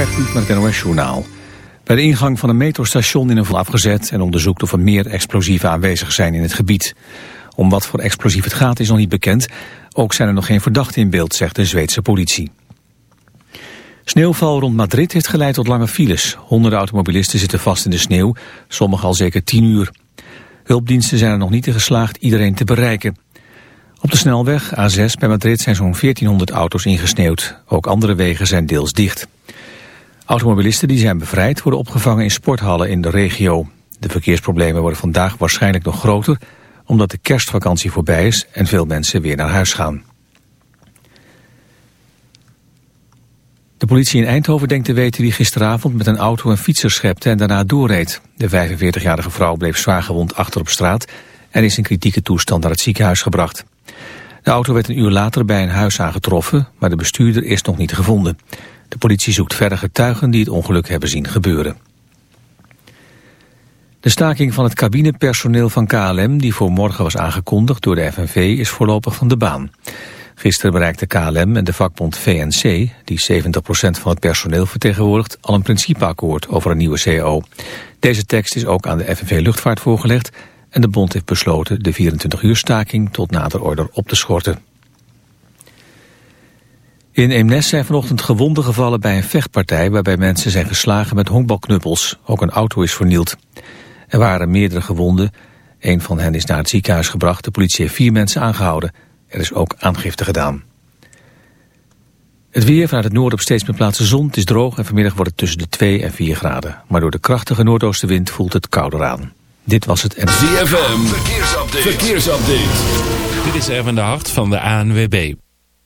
Gert met het NOS-journaal. Bij de ingang van een metrostation in een afgezet en onderzoekt of er meer explosieven aanwezig zijn in het gebied. Om wat voor explosief het gaat is nog niet bekend. Ook zijn er nog geen verdachten in beeld, zegt de Zweedse politie. Sneeuwval rond Madrid heeft geleid tot lange files. Honderden automobilisten zitten vast in de sneeuw, sommigen al zeker tien uur. Hulpdiensten zijn er nog niet in geslaagd iedereen te bereiken. Op de snelweg A6 bij Madrid zijn zo'n 1400 auto's ingesneeuwd. Ook andere wegen zijn deels dicht. Automobilisten die zijn bevrijd worden opgevangen in sporthallen in de regio. De verkeersproblemen worden vandaag waarschijnlijk nog groter... omdat de kerstvakantie voorbij is en veel mensen weer naar huis gaan. De politie in Eindhoven denkt te weten wie gisteravond met een auto een fietser schepte en daarna doorreed. De 45-jarige vrouw bleef zwaargewond achter op straat en is in kritieke toestand naar het ziekenhuis gebracht. De auto werd een uur later bij een huis aangetroffen, maar de bestuurder is nog niet gevonden. De politie zoekt verder getuigen die het ongeluk hebben zien gebeuren. De staking van het cabinepersoneel van KLM, die voor morgen was aangekondigd door de FNV, is voorlopig van de baan. Gisteren bereikte KLM en de vakbond VNC, die 70% van het personeel vertegenwoordigt, al een principeakkoord over een nieuwe CAO. Deze tekst is ook aan de FNV Luchtvaart voorgelegd en de bond heeft besloten de 24 uur staking tot nader order op te schorten. In Eemnes zijn vanochtend gewonden gevallen bij een vechtpartij waarbij mensen zijn geslagen met honkbalknuppels. Ook een auto is vernield. Er waren meerdere gewonden. Een van hen is naar het ziekenhuis gebracht. De politie heeft vier mensen aangehouden. Er is ook aangifte gedaan. Het weer vanuit het noorden op steeds meer plaatsen zon. Het is droog en vanmiddag wordt het tussen de 2 en 4 graden. Maar door de krachtige noordoostenwind voelt het kouder aan. Dit was het... ZFM, verkeersupdate. verkeersupdate. Dit is Erwin de Hart van de ANWB.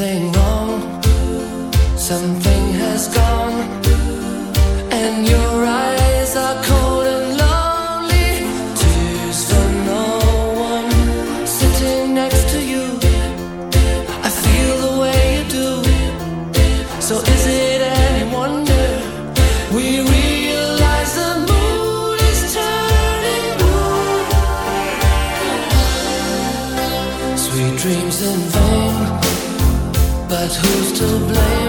nothing ZFM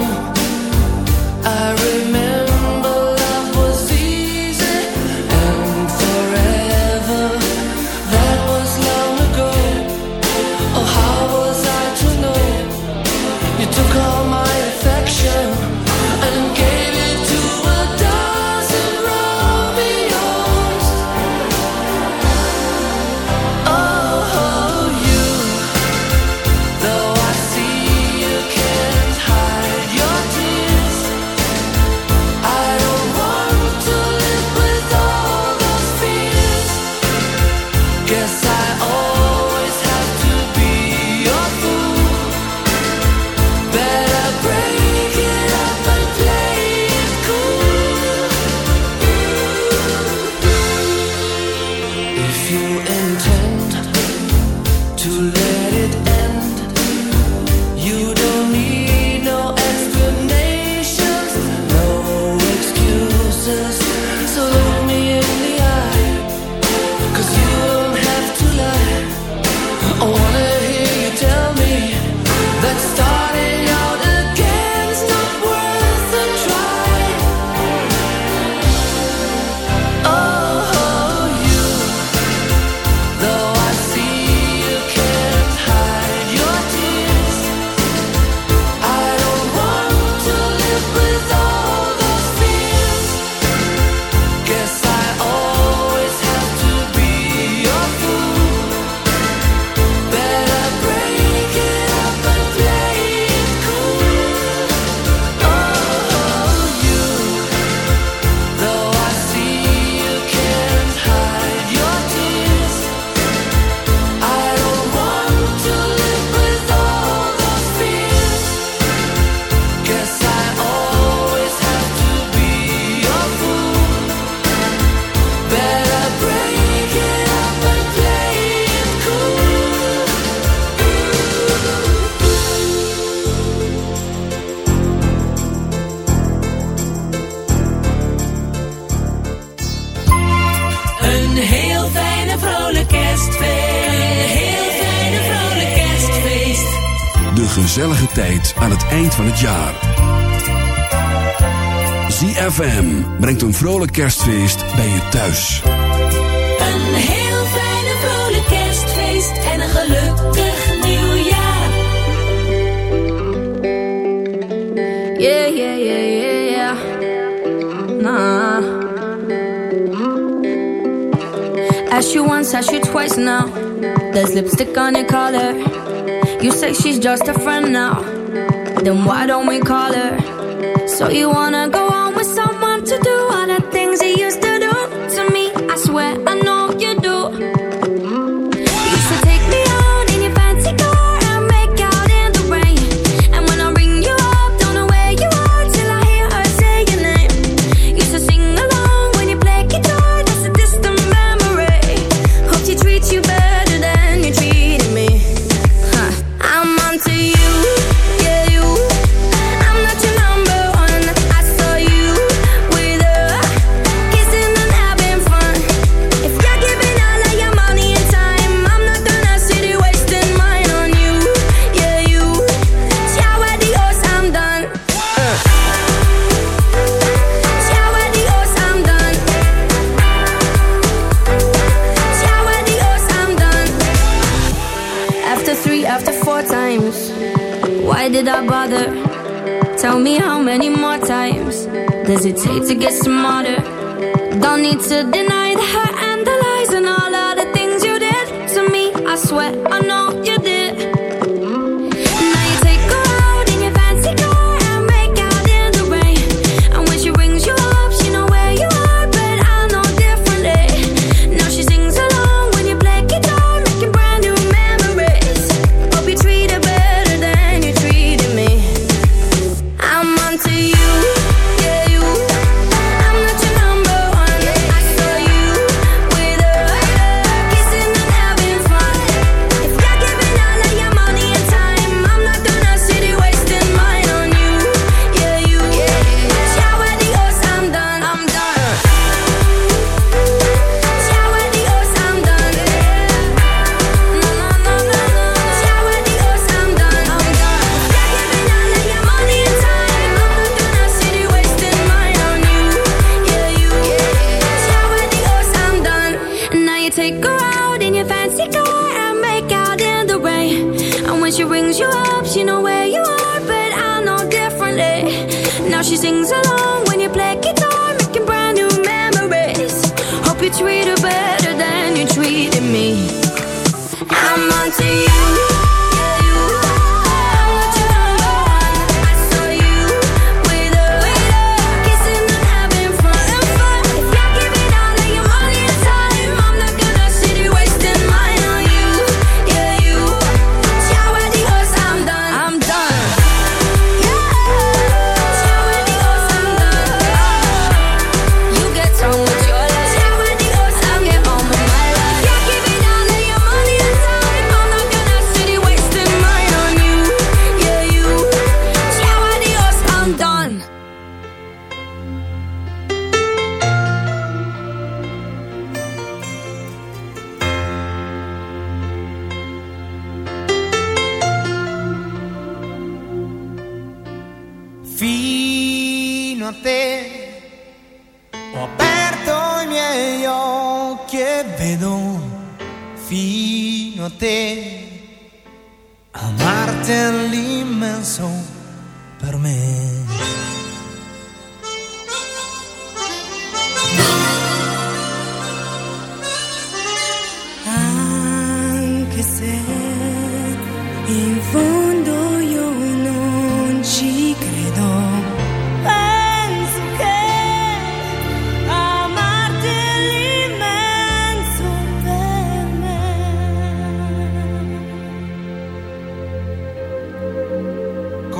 vrolijk kerstfeest you.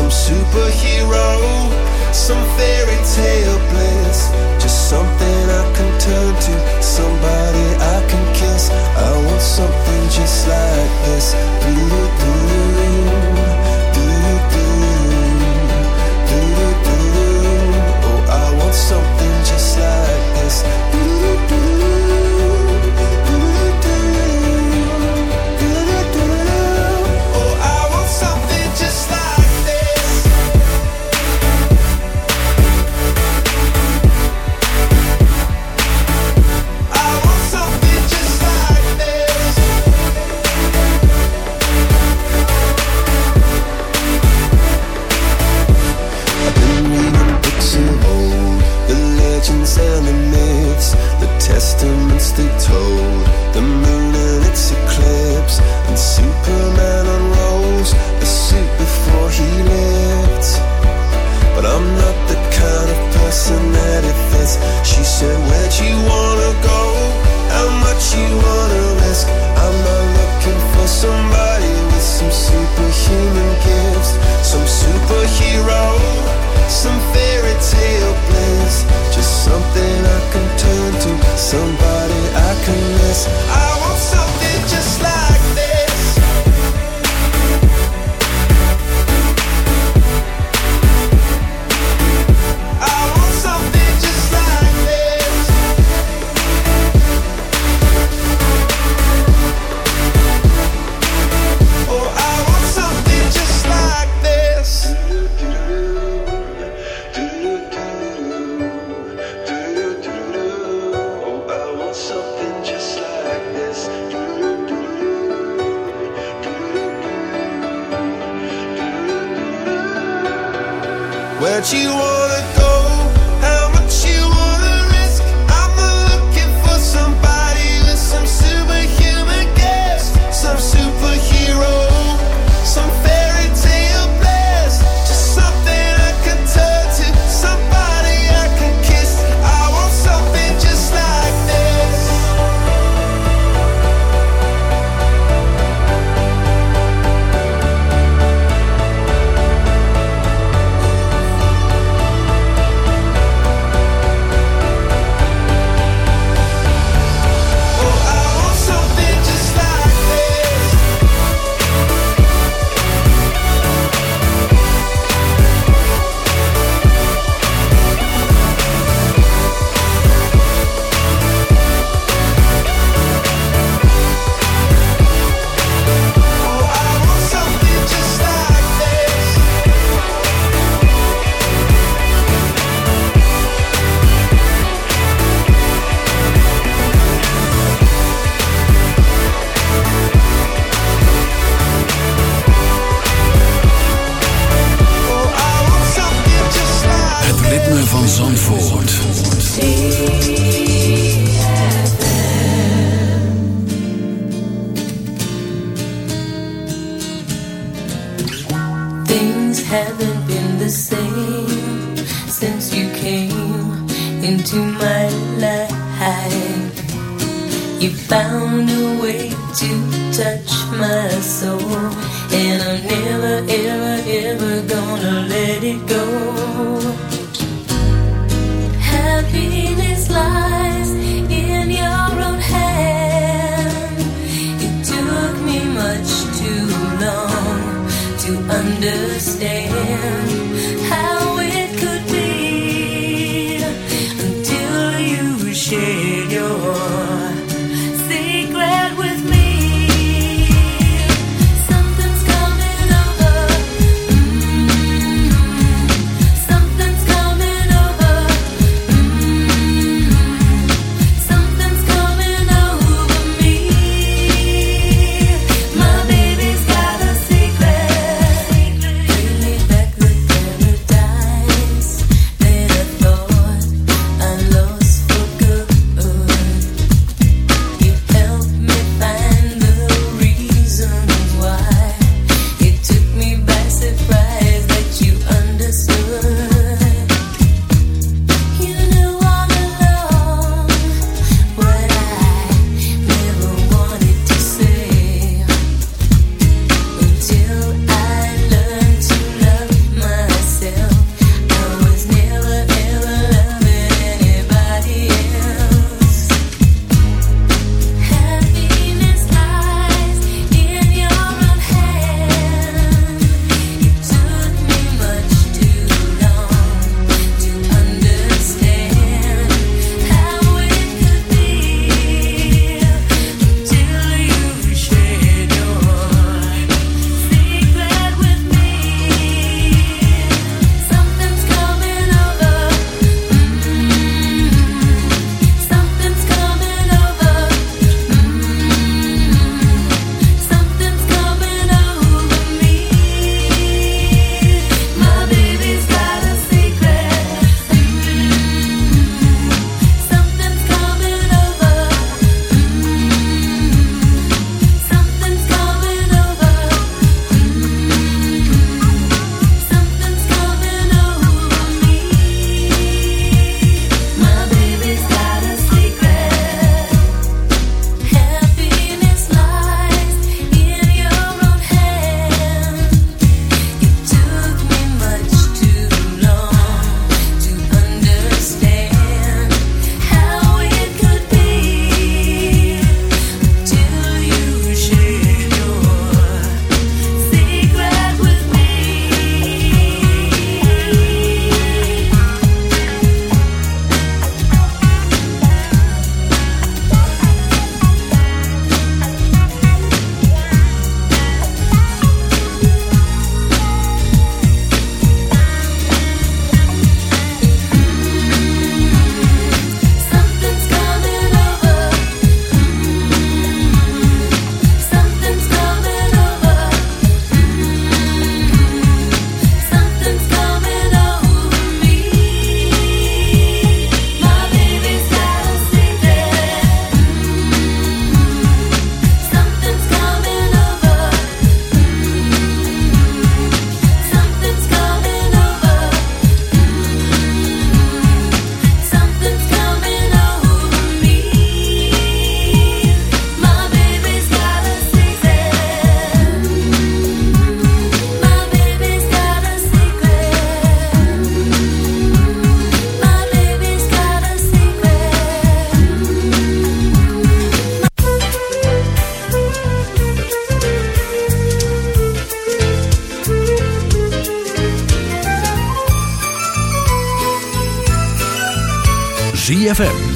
some superhero, some fairy tale bliss. Just something I can turn to, somebody I can kiss. I want something just like this. Doo-doo-doo.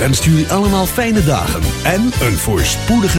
ZFM wenst jullie allemaal fijne dagen en een voorspoedige